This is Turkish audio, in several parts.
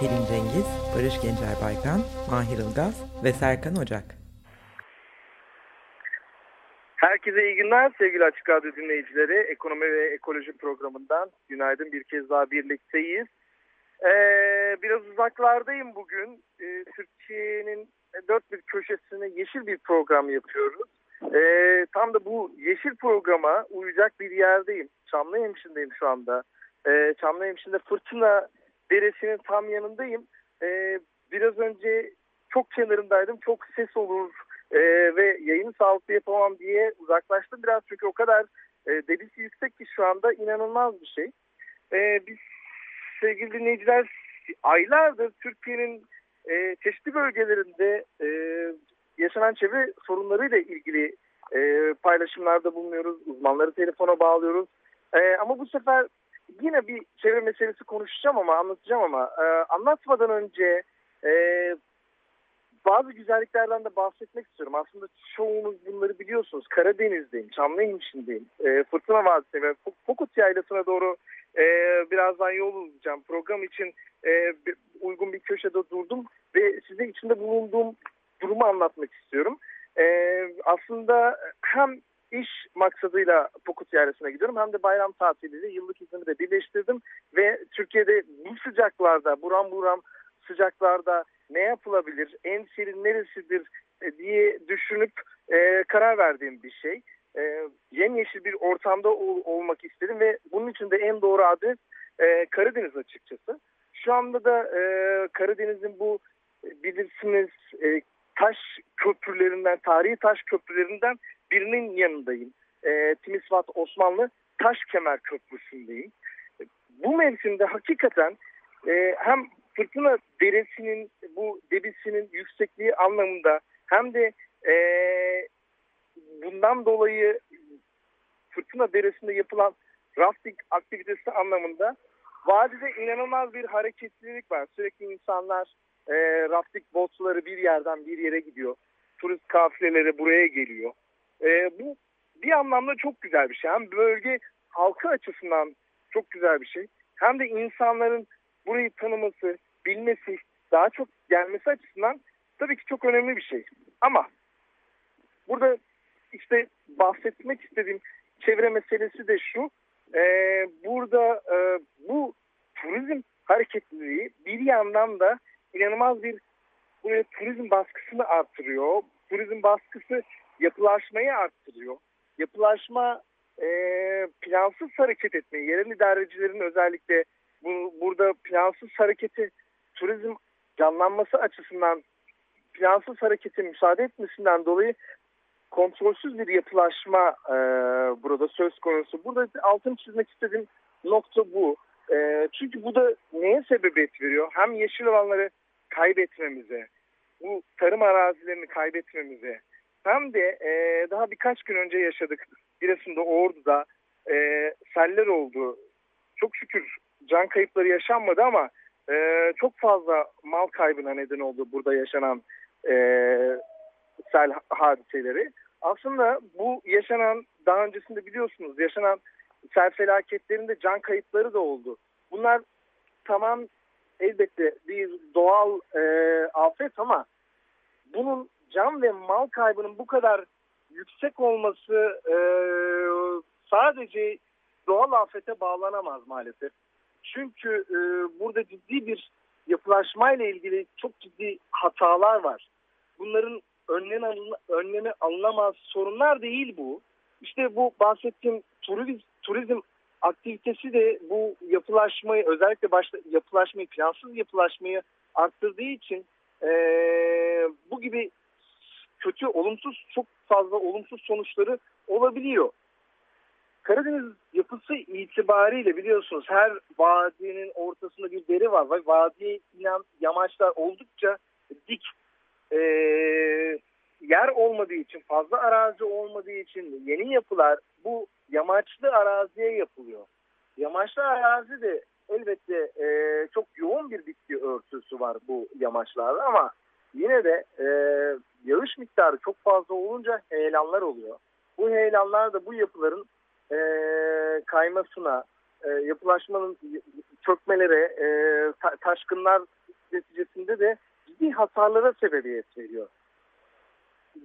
Pelin Cengiz, Barış Gencer Baykan, Mahir Ilgaz ve Serkan Ocak. Herkese iyi günler sevgili Açık Radyo dinleyicileri. Ekonomi ve ekoloji programından günaydın bir kez daha birlikteyiz. Ee, biraz uzaklardayım bugün. Ee, Türkiye'nin dört bir köşesine yeşil bir program yapıyoruz. Ee, tam da bu yeşil programa uyacak bir yerdeyim. Çamlıhemşin'deyim şu anda. Ee, Çamlıhemşin'de Fırtına Deresi'nin tam yanındayım. Ee, biraz önce çok kenarındaydım. Çok ses olur e, ve yayını sağlıklı yapamam diye uzaklaştım biraz. Çünkü o kadar e, debisi yüksek ki şu anda inanılmaz bir şey. E, biz sevgili dinleyiciler aylardır Türkiye'nin e, çeşitli bölgelerinde e, yaşanan çevre sorunlarıyla ilgili e, paylaşımlarda bulunuyoruz. Uzmanları telefona bağlıyoruz. E, ama bu sefer yine bir çevre meselesi konuşacağım ama anlatacağım ama e, anlatmadan önce e, bazı güzelliklerden de bahsetmek istiyorum. Aslında çoğunuz bunları biliyorsunuz. Karadeniz'deyim, Çamlıhemşin'deyim, e, Fırtına Vadisi'ne ve Fokut Yaylası'na doğru e, birazdan yol alacağım. Program için e, uygun bir köşede durdum ve size içinde bulunduğum durumu anlatmak istiyorum. E, aslında hem iş maksadıyla Pokut Yaylası'na gidiyorum hem de bayram tatiliyle yıllık iznimi de birleştirdim ve Türkiye'de bu sıcaklarda, buram buram sıcaklarda ne yapılabilir, en serin neresidir e, diye düşünüp e, karar verdiğim bir şey. E, yemyeşil bir ortamda ol, olmak istedim ve bunun için de en doğru adres e, Karadeniz açıkçası. Şu anda da e, Karadeniz'in bu e, bilirsiniz e, taş köprülerinden, tarihi taş köprülerinden birinin yanındayım. E, Timisvat Osmanlı Taş Kemer Köprüsü'ndeyim. Bu mevsimde hakikaten e, hem fırtına deresinin bu debisinin yüksekliği anlamında hem de e, bundan dolayı fırtına deresinde yapılan rafting aktivitesi anlamında vadide inanılmaz bir hareketlilik var. Sürekli insanlar e, rafting botları bir yerden bir yere gidiyor. Turist kafileleri buraya geliyor. E, bu bir anlamda çok güzel bir şey. Hem bölge halkı açısından çok güzel bir şey. Hem de insanların burayı tanıması, bilmesi, daha çok gelmesi açısından tabii ki çok önemli bir şey. Ama burada işte bahsetmek istediğim çevre meselesi de şu. E, burada e, bu turizm hareketliliği bir yandan da inanılmaz bir buraya turizm baskısını arttırıyor. Turizm baskısı yapılaşmayı arttırıyor. Yapılaşma e, plansız hareket etmeyi, yerel idarecilerin özellikle bu, burada plansız hareketi turizm canlanması açısından plansız harekete müsaade etmesinden dolayı kontrolsüz bir yapılaşma e, burada söz konusu. Burada altını çizmek istediğim nokta bu. E, çünkü bu da neye sebebiyet veriyor? Hem yeşil alanları kaybetmemize, bu tarım arazilerini kaybetmemize, hem de e, daha birkaç gün önce yaşadık. Giresun'da, Ordu'da e, seller oldu. Çok şükür can kayıpları yaşanmadı ama e, çok fazla mal kaybına neden oldu burada yaşanan e, sel hadiseleri. Aslında bu yaşanan daha öncesinde biliyorsunuz yaşanan sel felaketlerinde can kayıpları da oldu. Bunlar tamam elbette bir doğal e, afet ama bunun can ve mal kaybının bu kadar yüksek olması e, sadece doğal afete bağlanamaz maalesef. Çünkü e, burada ciddi bir yapılaşmayla ilgili çok ciddi hatalar var. Bunların önlemi, alın, önlemi alınamaz sorunlar değil bu. İşte bu bahsettiğim turizm, turizm aktivitesi de bu yapılaşmayı özellikle başta yapılaşmayı plansız yapılaşmayı arttırdığı için e, bu gibi kötü olumsuz çok fazla olumsuz sonuçları olabiliyor. Karadeniz yapısı itibariyle biliyorsunuz her vadinin ortasında bir deri var. Ve vadiye inen yamaçlar oldukça dik. Ee, yer olmadığı için, fazla arazi olmadığı için yeni yapılar bu yamaçlı araziye yapılıyor. Yamaçlı arazi de elbette e, çok yoğun bir bitki örtüsü var bu yamaçlarda ama yine de e, yağış miktarı çok fazla olunca heyelanlar oluyor. Bu heyelanlar da bu yapıların e, kaymasına, e, yapılaşmanın çökmelere, e, ta, taşkınlar neticesinde de ciddi hasarlara sebebiyet veriyor.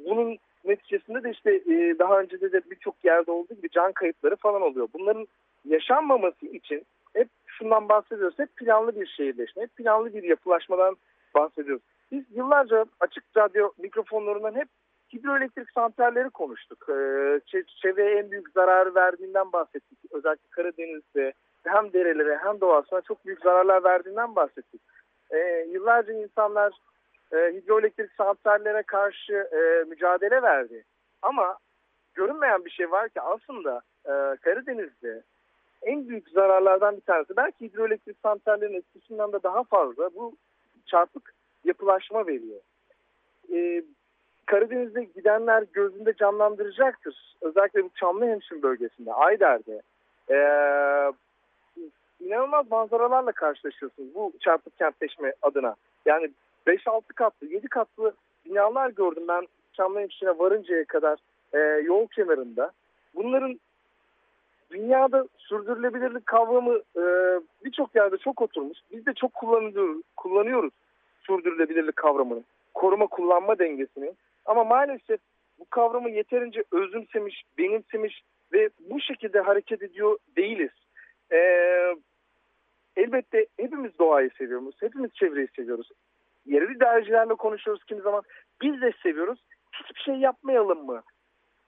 Bunun neticesinde de işte e, daha önce de, de birçok yerde olduğu gibi can kayıpları falan oluyor. Bunların yaşanmaması için hep şundan bahsediyoruz. Hep planlı bir şehirleşme, hep planlı bir yapılaşmadan bahsediyoruz. Biz yıllarca açık radyo mikrofonlarından hep hidroelektrik santralleri konuştuk. Ee, çevreye en büyük zararı verdiğinden bahsettik. Özellikle Karadeniz'de hem derelere hem doğasına çok büyük zararlar verdiğinden bahsettik. Ee, yıllarca insanlar e, hidroelektrik santrallere karşı e, mücadele verdi. Ama görünmeyen bir şey var ki aslında e, Karadeniz'de en büyük zararlardan bir tanesi belki hidroelektrik santrallerin etkisinden de daha fazla bu çarpık yapılaşma veriyor. Ee, Karadeniz'de gidenler gözünde canlandıracaktır. Özellikle bu Çamlıhemşin bölgesinde, Ayder'de. Ee, inanılmaz manzaralarla karşılaşıyorsunuz bu çarpık kentleşme adına. Yani 5-6 katlı, 7 katlı binalar gördüm ben Çamlıhemşin'e varıncaya kadar e, yol kenarında. Bunların dünyada sürdürülebilirlik kavramı e, birçok yerde çok oturmuş. Biz de çok kullanıyoruz, kullanıyoruz sürdürülebilirlik kavramını. Koruma kullanma dengesini. Ama maalesef bu kavramı yeterince özümsemiş, benimsemiş ve bu şekilde hareket ediyor değiliz. Ee, elbette hepimiz doğayı seviyoruz, hepimiz çevreyi seviyoruz. Yerel idarecilerle konuşuyoruz kimi zaman. Biz de seviyoruz. Hiçbir şey yapmayalım mı?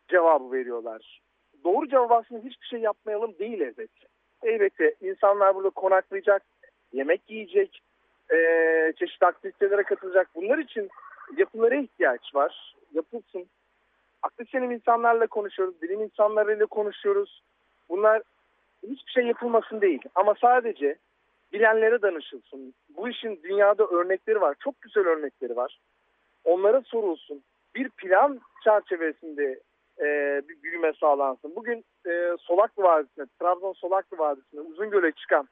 Cevabı veriyorlar. Doğru cevap aslında hiçbir şey yapmayalım değil elbette. Elbette insanlar burada konaklayacak, yemek yiyecek, e, çeşitli aktivitelere katılacak. Bunlar için yapılara ihtiyaç var. Yapılsın. Aklı insanlarla konuşuyoruz, bilim insanlarıyla konuşuyoruz. Bunlar hiçbir şey yapılmasın değil. Ama sadece bilenlere danışılsın. Bu işin dünyada örnekleri var. Çok güzel örnekleri var. Onlara sorulsun. Bir plan çerçevesinde e, bir büyüme sağlansın. Bugün e, Solaklı Vadisi'nde, Trabzon Solaklı Vadisi'nde Uzungöl'e çıkan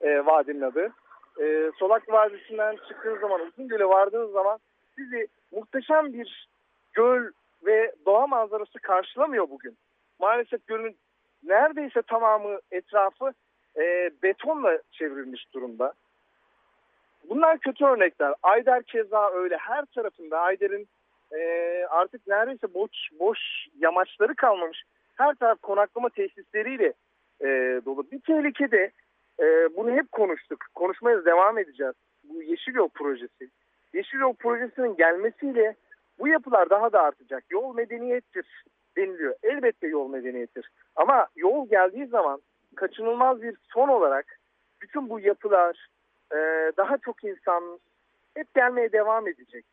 e, vadinin adı. E, Solaklı Vadisi'nden çıktığınız zaman, Uzungöl'e vardığınız zaman sizi muhteşem bir göl ve doğa manzarası karşılamıyor bugün. Maalesef gölün neredeyse tamamı etrafı e, betonla çevrilmiş durumda. Bunlar kötü örnekler. Ayder keza öyle. Her tarafında Ayder'in e, artık neredeyse boş boş yamaçları kalmamış. Her taraf konaklama tesisleriyle e, dolu. Bir tehlike de e, bunu hep konuştuk. Konuşmaya devam edeceğiz. Bu Yeşil Yol projesi. Yeşil Yol projesinin gelmesiyle bu yapılar daha da artacak. Yol medeniyettir deniliyor. Elbette yol medeniyettir. Ama yol geldiği zaman kaçınılmaz bir son olarak bütün bu yapılar e, daha çok insan hep gelmeye devam edecek.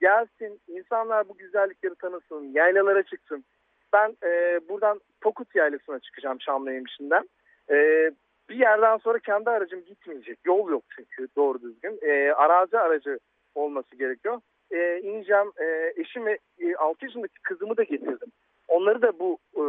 Gelsin, insanlar bu güzellikleri tanısın, yaylalara çıksın. Ben e, buradan Pokut Yaylası'na çıkacağım Şamlıyemiş'inden. E, bir yerden sonra kendi aracım gitmeyecek. Yol yok çünkü doğru düzgün. E, arazi aracı olması gerekiyor. E, ineceğim. E, eşimi, e, 6 yaşındaki kızımı da getirdim. Onları da bu e,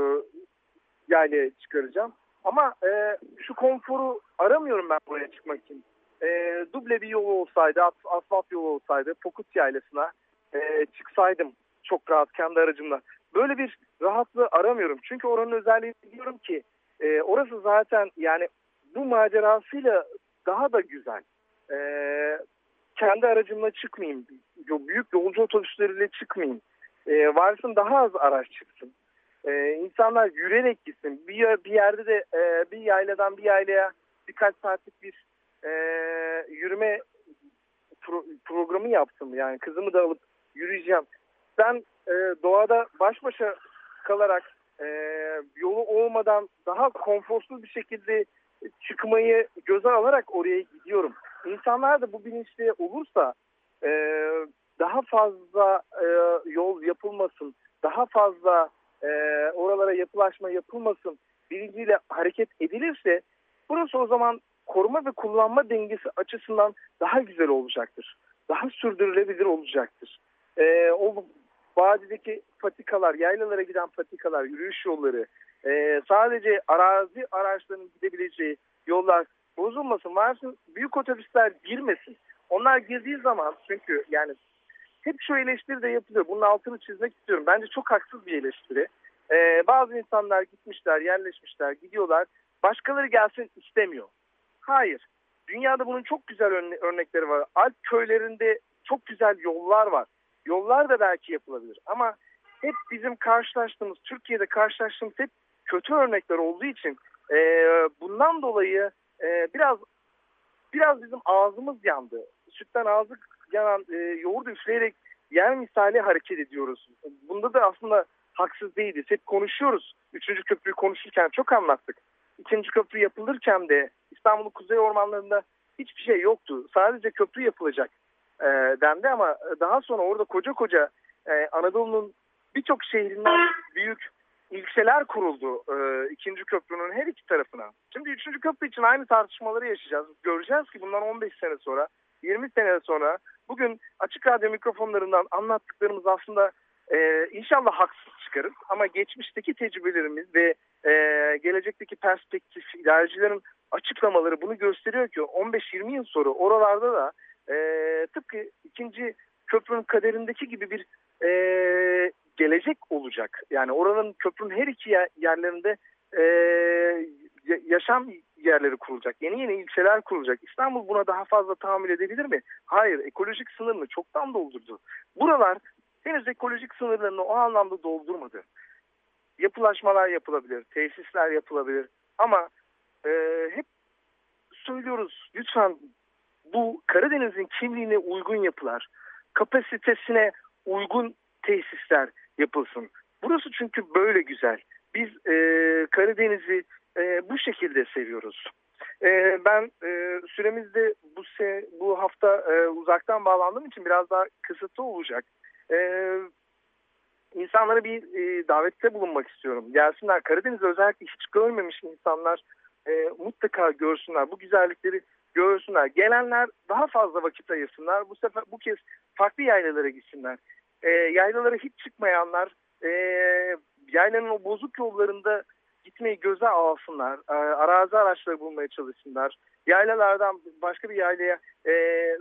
yaylaya çıkaracağım. Ama e, şu konforu aramıyorum ben buraya çıkmak için. E, duble bir yol olsaydı, asfalt yolu olsaydı Pokut Yaylası'na e, çıksaydım çok rahat kendi aracımla. Böyle bir rahatlığı aramıyorum. Çünkü oranın özelliği biliyorum ki e, orası zaten yani bu macerasıyla daha da güzel. E, kendi aracımla çıkmayayım. Büyük yolcu otobüsleriyle çıkmayayım. E, varsın daha az araç çıksın. E, insanlar yürüyerek gitsin. Bir, bir yerde de e, bir yayladan bir yaylaya birkaç saatlik bir e, yürüme pro, programı yaptım. Yani kızımı da alıp yürüyeceğim. Ben e, doğada baş başa kalarak e, yolu olmadan daha konforsuz bir şekilde çıkmayı göze alarak oraya gidiyorum. İnsanlar da bu bilinçli olursa e, daha fazla e, yol yapılmasın, daha fazla e, oralara yapılaşma yapılmasın bilinciyle hareket edilirse burası o zaman koruma ve kullanma dengesi açısından daha güzel olacaktır. Daha sürdürülebilir olacaktır. E, o vadideki patikalar, yaylalara giden patikalar, yürüyüş yolları, e, sadece arazi araçlarının gidebileceği yollar bozulmasın. Varsın büyük otobüsler girmesin. Onlar girdiği zaman çünkü yani hep şu eleştiri de yapılıyor. Bunun altını çizmek istiyorum. Bence çok haksız bir eleştiri. Ee, bazı insanlar gitmişler, yerleşmişler, gidiyorlar. Başkaları gelsin istemiyor. Hayır. Dünyada bunun çok güzel örnekleri var. Alp köylerinde çok güzel yollar var. Yollar da belki yapılabilir. Ama hep bizim karşılaştığımız, Türkiye'de karşılaştığımız hep kötü örnekler olduğu için e, bundan dolayı e, biraz biraz bizim ağzımız yandı. Sütten ağzı yanan e, yoğurdu üfleyerek yer misali hareket ediyoruz. Bunda da aslında haksız değiliz. Hep konuşuyoruz. Üçüncü köprüyü konuşurken çok anlattık. İkinci köprü yapılırken de İstanbul'un kuzey ormanlarında hiçbir şey yoktu. Sadece köprü yapılacak e, dendi ama daha sonra orada koca koca e, Anadolu'nun birçok şehrinden büyük ilçeler kuruldu e, ikinci köprünün her iki tarafına. Şimdi üçüncü köprü için aynı tartışmaları yaşayacağız. Göreceğiz ki bundan 15 sene sonra, 20 sene sonra bugün açık radyo mikrofonlarından anlattıklarımız aslında e, inşallah haksız çıkarız. Ama geçmişteki tecrübelerimiz ve e, gelecekteki perspektif, idarecilerin açıklamaları bunu gösteriyor ki 15-20 yıl sonra oralarda da e, tıpkı ikinci köprünün kaderindeki gibi bir e, gelecek olacak. Yani oranın köprünün her iki yerlerinde e, yaşam yerleri kurulacak. Yeni yeni ilçeler kurulacak. İstanbul buna daha fazla tahammül edebilir mi? Hayır. Ekolojik sınırını çoktan doldurdu. Buralar henüz ekolojik sınırlarını o anlamda doldurmadı. Yapılaşmalar yapılabilir, tesisler yapılabilir ama e, hep söylüyoruz lütfen bu Karadeniz'in kimliğine uygun yapılar, kapasitesine uygun tesisler yapılsın. Burası çünkü böyle güzel. Biz e, Karadeniz'i e, bu şekilde seviyoruz. E, ben e, süremizde bu se, bu hafta e, uzaktan bağlandığım için biraz daha kısıtlı olacak. E, insanlara bir e, davette bulunmak istiyorum. Gelsinler Karadeniz özellikle hiç görmemiş insanlar e, mutlaka görsünler. Bu güzellikleri görsünler. Gelenler daha fazla vakit ayırsınlar. Bu sefer bu kez farklı yaylalara gitsinler. E, yaylalara hiç çıkmayanlar e, yaylanın o bozuk yollarında gitmeyi göze alsınlar. E, arazi araçları bulmaya çalışsınlar. Yaylalardan başka bir yaylaya e,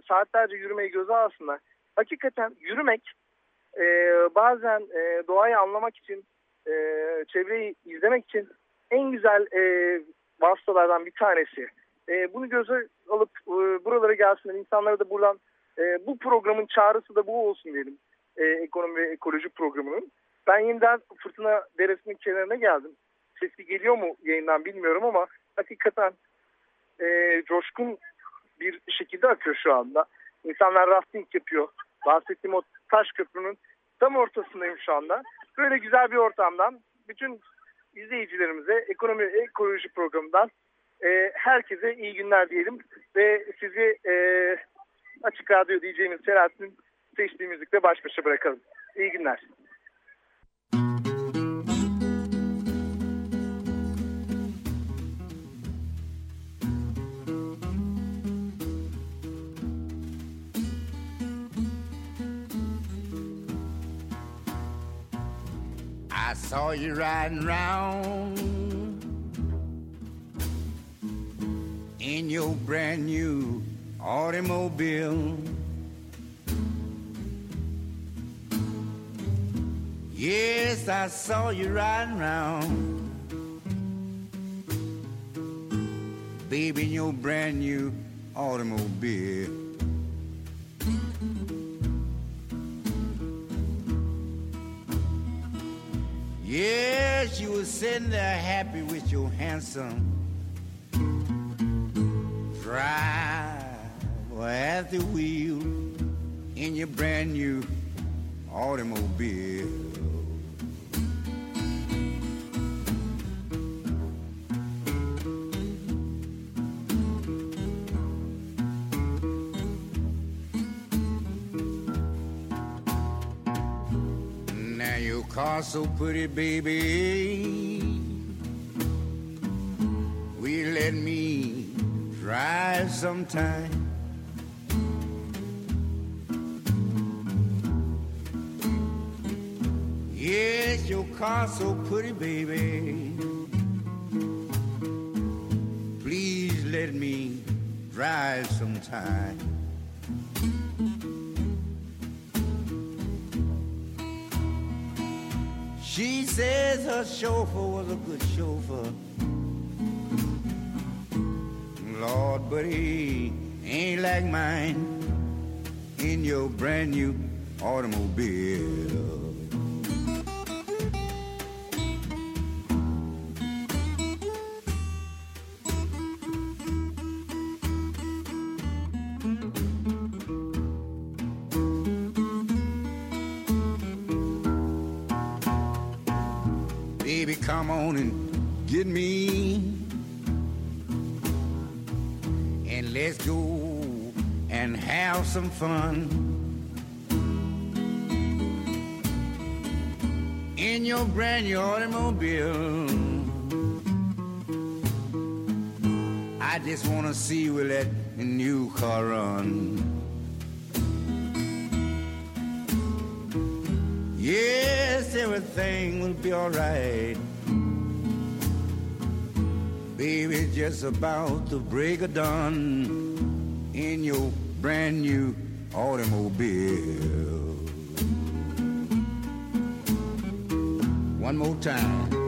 saatlerce yürümeyi göze alsınlar. Hakikaten yürümek e, bazen e, doğayı anlamak için, e, çevreyi izlemek için en güzel e, vasıtalardan bir tanesi. E, bunu göze alıp e, buralara gelsinler. İnsanlara da buradan e, bu programın çağrısı da bu olsun diyelim. E, ekonomi ve ekoloji programının. Ben yeniden Fırtına Deresi'nin kenarına geldim. Sesi geliyor mu yayından bilmiyorum ama hakikaten e, coşkun bir şekilde akıyor şu anda. İnsanlar rafting yapıyor. Bahsettiğim o taş köprünün tam ortasındayım şu anda. Böyle güzel bir ortamdan bütün izleyicilerimize ekonomi ekoloji programından e, herkese iyi günler diyelim ve sizi e, Açık Radyo diyeceğimiz Selahattin seçtiği müzikle baş başa bırakalım. İyi günler. I saw you riding round in your brand new automobile. I saw you riding around. Baby, in your brand new automobile. Yes, you were sitting there happy with your handsome driver at the wheel in your brand new automobile. Car so pretty, baby. Will you let me drive sometime? Yes, your car so pretty, baby. Please let me drive sometime. She says her chauffeur was a good chauffeur. Lord, but he ain't like mine in your brand new automobile. Fun. In your brand new automobile. I just wanna see you let that new car run. Yes, everything will be alright. Baby, just about to break a dawn in your brand new automobile. One more time.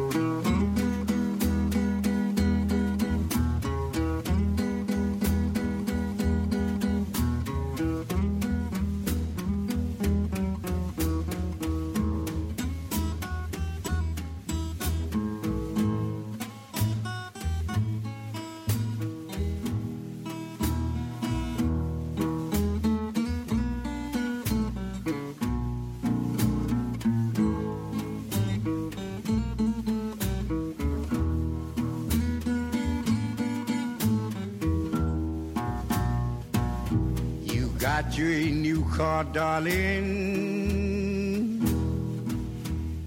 You got your new car, darling.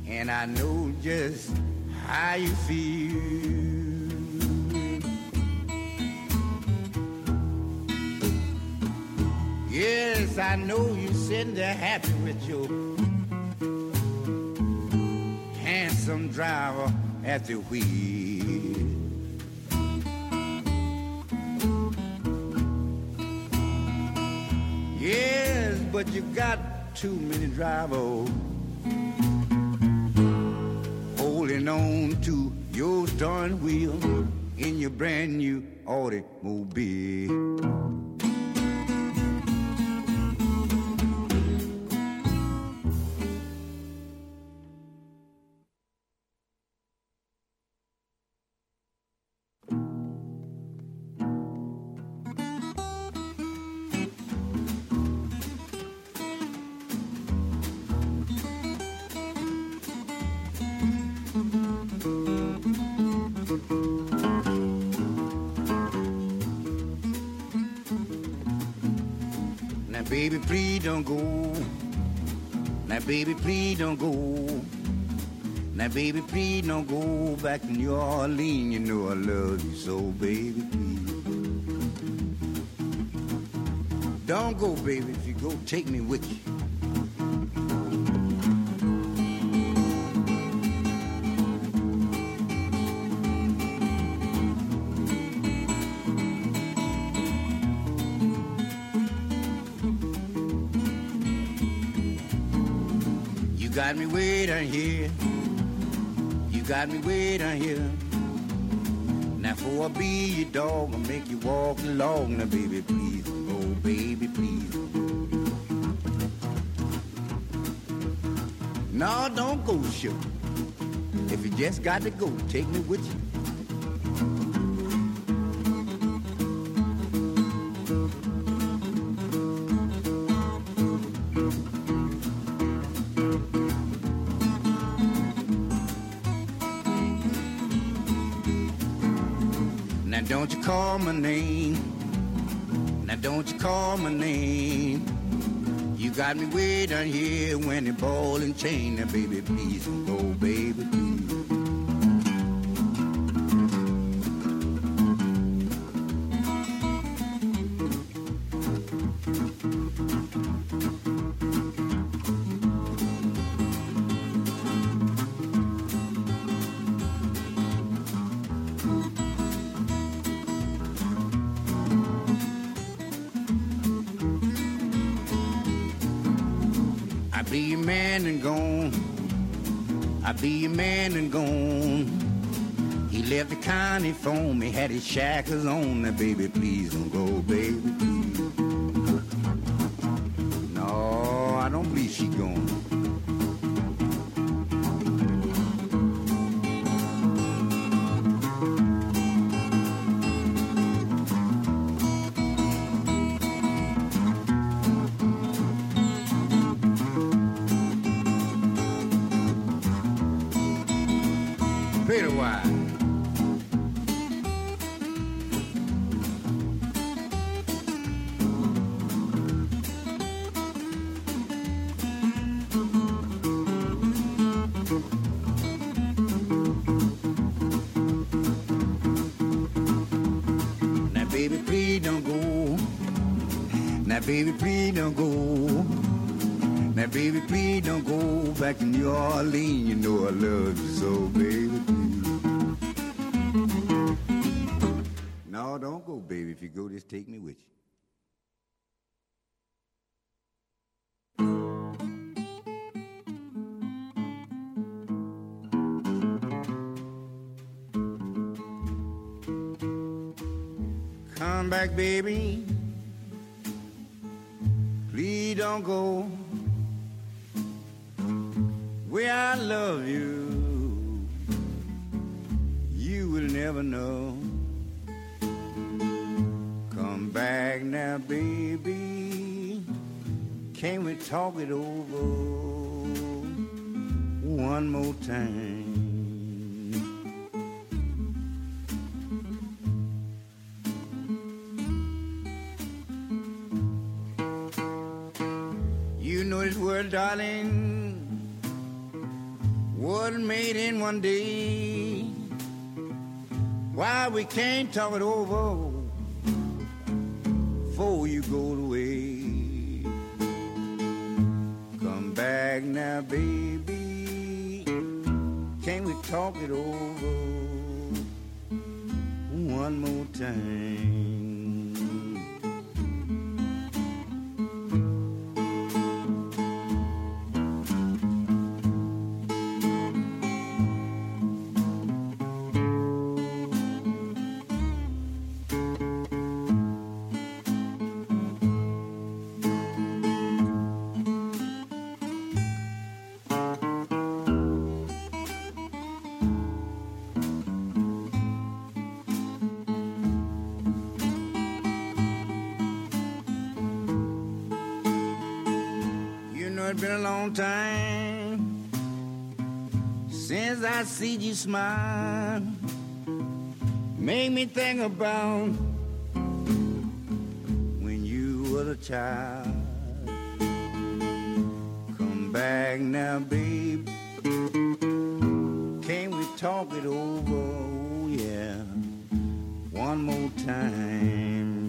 And I know just how you feel. Yes, I know you're sitting there happy with your handsome driver at the wheel. But you got too many drivers holding on to your darn wheel in your brand new automobile. Now, baby, please don't go. Now, baby, please don't go. Now, baby, please don't go back to New Orleans. You know I love you so, baby, please. Don't go, baby. If you go, take me with you. You got me down here. Now for I be your dog, I'll make you walk along. Now baby, please, oh baby, please. No, don't go shoot. If you just got to go, take me with you. My name. Now don't you call my name. You got me way down here when the ball and chain. Now baby, please, oh baby, please. Be your man and gone. I be your man and gone. He left the county for me, had his shackles on. Now, baby, please don't go, baby. Baby, please don't go. Now, baby, please don't go back to New Orleans. You know I love you so, baby. No, don't go, baby. If you go, just take me with you. Come back, baby. Please don't go where I love you. You will never know. Come back now, baby. Can we talk it over one more time? Know darling, wasn't made in one day. Why we can't talk it over before you go away? Come back now, baby. Can we talk it over one more time? Long time since I see you smile. Make me think about when you were a child. Come back now, babe. Can we talk it over? Oh, yeah. One more time.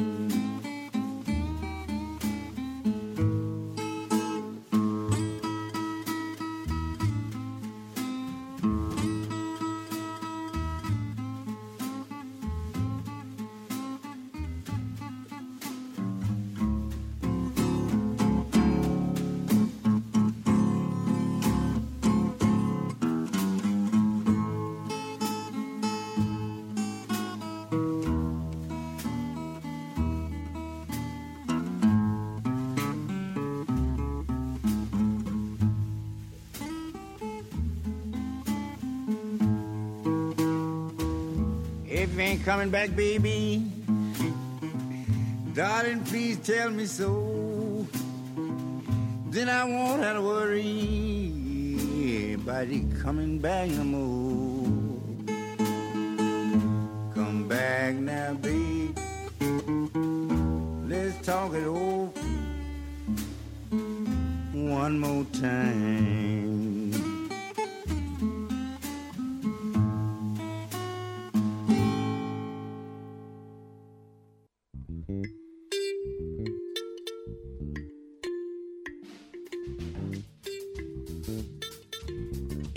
Ain't coming back, baby, darling, please tell me so. Then I won't have to worry about you coming back no more.